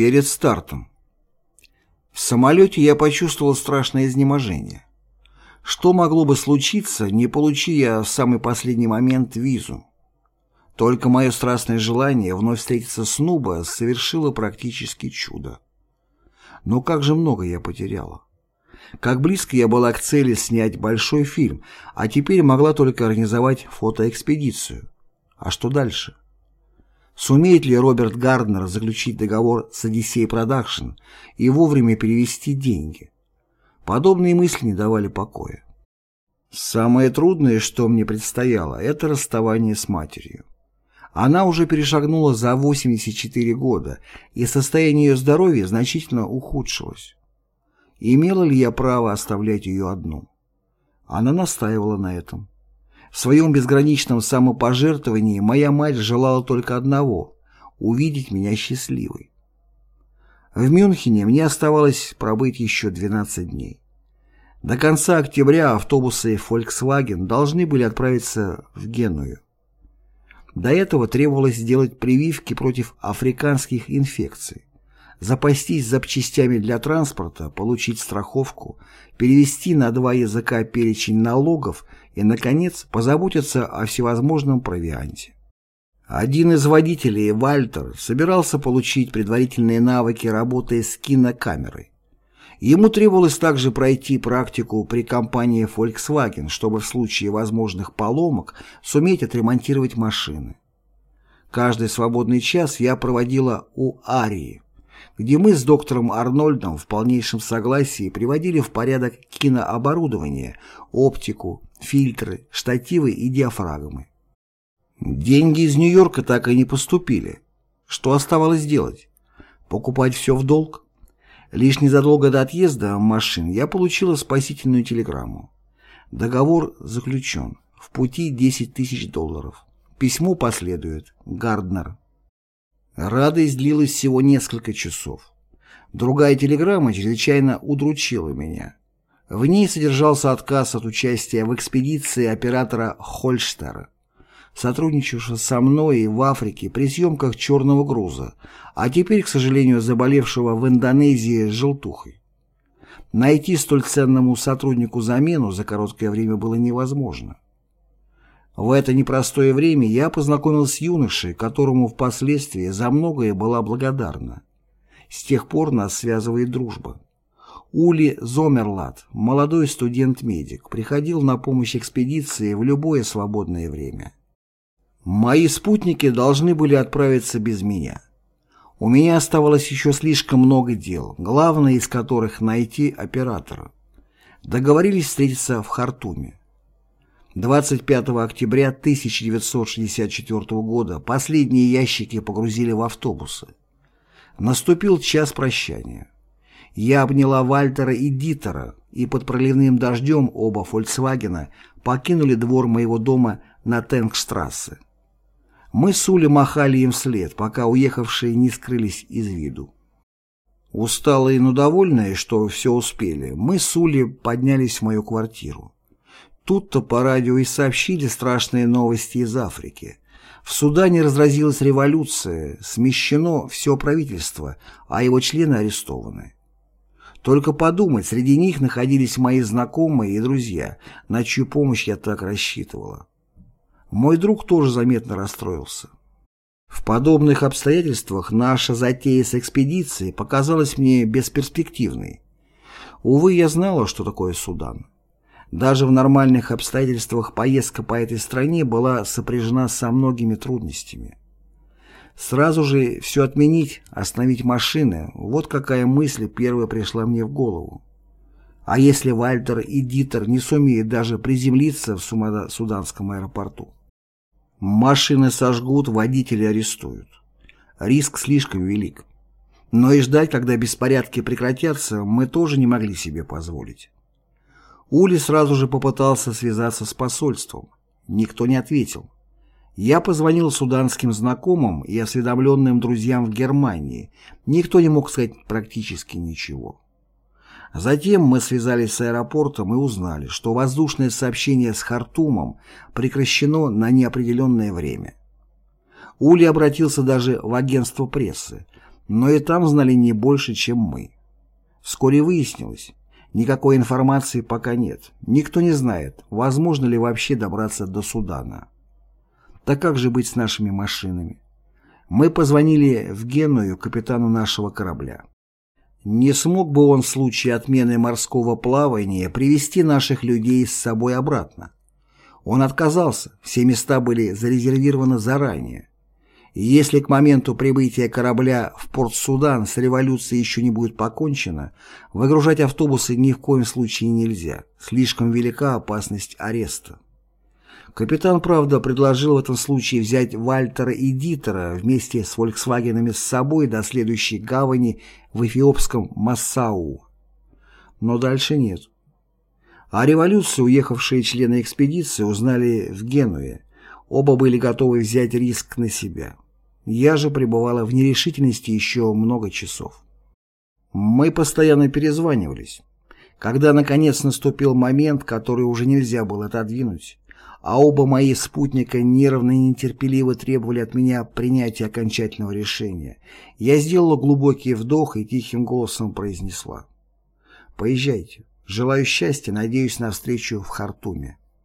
Перед стартом. В самолете я почувствовал страшное изнеможение. Что могло бы случиться, не получи я в самый последний момент визу? Только мое страстное желание вновь встретиться с Нуба совершило практически чудо. Но как же много я потеряла. Как близко я была к цели снять большой фильм, а теперь могла только организовать фотоэкспедицию. А что дальше? Сумеет ли Роберт Гарднер заключить договор с Odyssey Production и вовремя перевести деньги? Подобные мысли не давали покоя. Самое трудное, что мне предстояло, это расставание с матерью. Она уже перешагнула за 84 года, и состояние ее здоровья значительно ухудшилось. Имела ли я право оставлять ее одну? Она настаивала на этом. В своем безграничном самопожертвовании моя мать желала только одного — увидеть меня счастливой. В Мюнхене мне оставалось пробыть еще 12 дней. До конца октября автобусы Volkswagen должны были отправиться в Геную. До этого требовалось сделать прививки против африканских инфекций, запастись запчастями для транспорта, получить страховку, перевести на два языка перечень налогов и, наконец, позаботиться о всевозможном провианте. Один из водителей, Вальтер, собирался получить предварительные навыки работы с кинокамерой. Ему требовалось также пройти практику при компании Volkswagen, чтобы в случае возможных поломок суметь отремонтировать машины. Каждый свободный час я проводила у Арии, где мы с доктором Арнольдом в полнейшем согласии приводили в порядок кинооборудование, оптику, фильтры, штативы и диафрагмы. Деньги из Нью-Йорка так и не поступили. Что оставалось делать? Покупать все в долг? Лишь незадолго до отъезда машин я получила спасительную телеграмму. Договор заключен. В пути 10 тысяч долларов. Письмо последует. Гарднер. Радость длилась всего несколько часов. Другая телеграмма чрезвычайно удручила меня. В ней содержался отказ от участия в экспедиции оператора Хольштера сотрудничавшего со мной в Африке при съемках «Черного груза», а теперь, к сожалению, заболевшего в Индонезии желтухой. Найти столь ценному сотруднику замену за короткое время было невозможно. В это непростое время я познакомился с юношей, которому впоследствии за многое была благодарна. С тех пор нас связывает дружба. Ули Зомерлат, молодой студент-медик, приходил на помощь экспедиции в любое свободное время. Мои спутники должны были отправиться без меня. У меня оставалось еще слишком много дел, главное из которых найти оператора. Договорились встретиться в Хартуме. 25 октября 1964 года последние ящики погрузили в автобусы. Наступил час прощания. Я обняла Вальтера и Дитера, и под проливным дождем оба «Фольксвагена» покинули двор моего дома на Тенгштрассе. Мы с Улей махали им вслед, пока уехавшие не скрылись из виду. Усталые, но довольные, что все успели, мы с Улей поднялись в мою квартиру. Тут-то по радио и сообщили страшные новости из Африки. В Судане разразилась революция, смещено все правительство, а его члены арестованы. Только подумать, среди них находились мои знакомые и друзья, на чью помощь я так рассчитывала. Мой друг тоже заметно расстроился. В подобных обстоятельствах наша затея с экспедицией показалась мне бесперспективной. Увы, я знала, что такое Судан. Даже в нормальных обстоятельствах поездка по этой стране была сопряжена со многими трудностями. Сразу же все отменить, остановить машины – вот какая мысль первая пришла мне в голову. А если Вальтер и Дитер не сумеют даже приземлиться в Суданском аэропорту? Машины сожгут, водители арестуют. Риск слишком велик. Но и ждать, когда беспорядки прекратятся, мы тоже не могли себе позволить. Ули сразу же попытался связаться с посольством. Никто не ответил. Я позвонил суданским знакомым и осведомленным друзьям в Германии. Никто не мог сказать практически ничего. Затем мы связались с аэропортом и узнали, что воздушное сообщение с Хартумом прекращено на неопределенное время. Ули обратился даже в агентство прессы, Но и там знали не больше, чем мы. Вскоре выяснилось, никакой информации пока нет. Никто не знает, возможно ли вообще добраться до Судана. Так как же быть с нашими машинами? Мы позвонили в Геную капитану нашего корабля. Не смог бы он в случае отмены морского плавания привести наших людей с собой обратно? Он отказался, все места были зарезервированы заранее. И если к моменту прибытия корабля в порт Судан с революцией еще не будет покончено, выгружать автобусы ни в коем случае нельзя, слишком велика опасность ареста. Капитан, правда, предложил в этом случае взять Вальтера и Дитера вместе с «Фольксвагенами» с собой до следующей гавани в эфиопском Массау. Но дальше нет. О революции уехавшие члены экспедиции узнали в Генуе. Оба были готовы взять риск на себя. Я же пребывала в нерешительности еще много часов. Мы постоянно перезванивались. Когда, наконец, наступил момент, который уже нельзя было отодвинуть, а оба мои спутника нервно и нетерпеливо требовали от меня принятия окончательного решения, я сделала глубокий вдох и тихим голосом произнесла. «Поезжайте. Желаю счастья, надеюсь на встречу в Хартуме».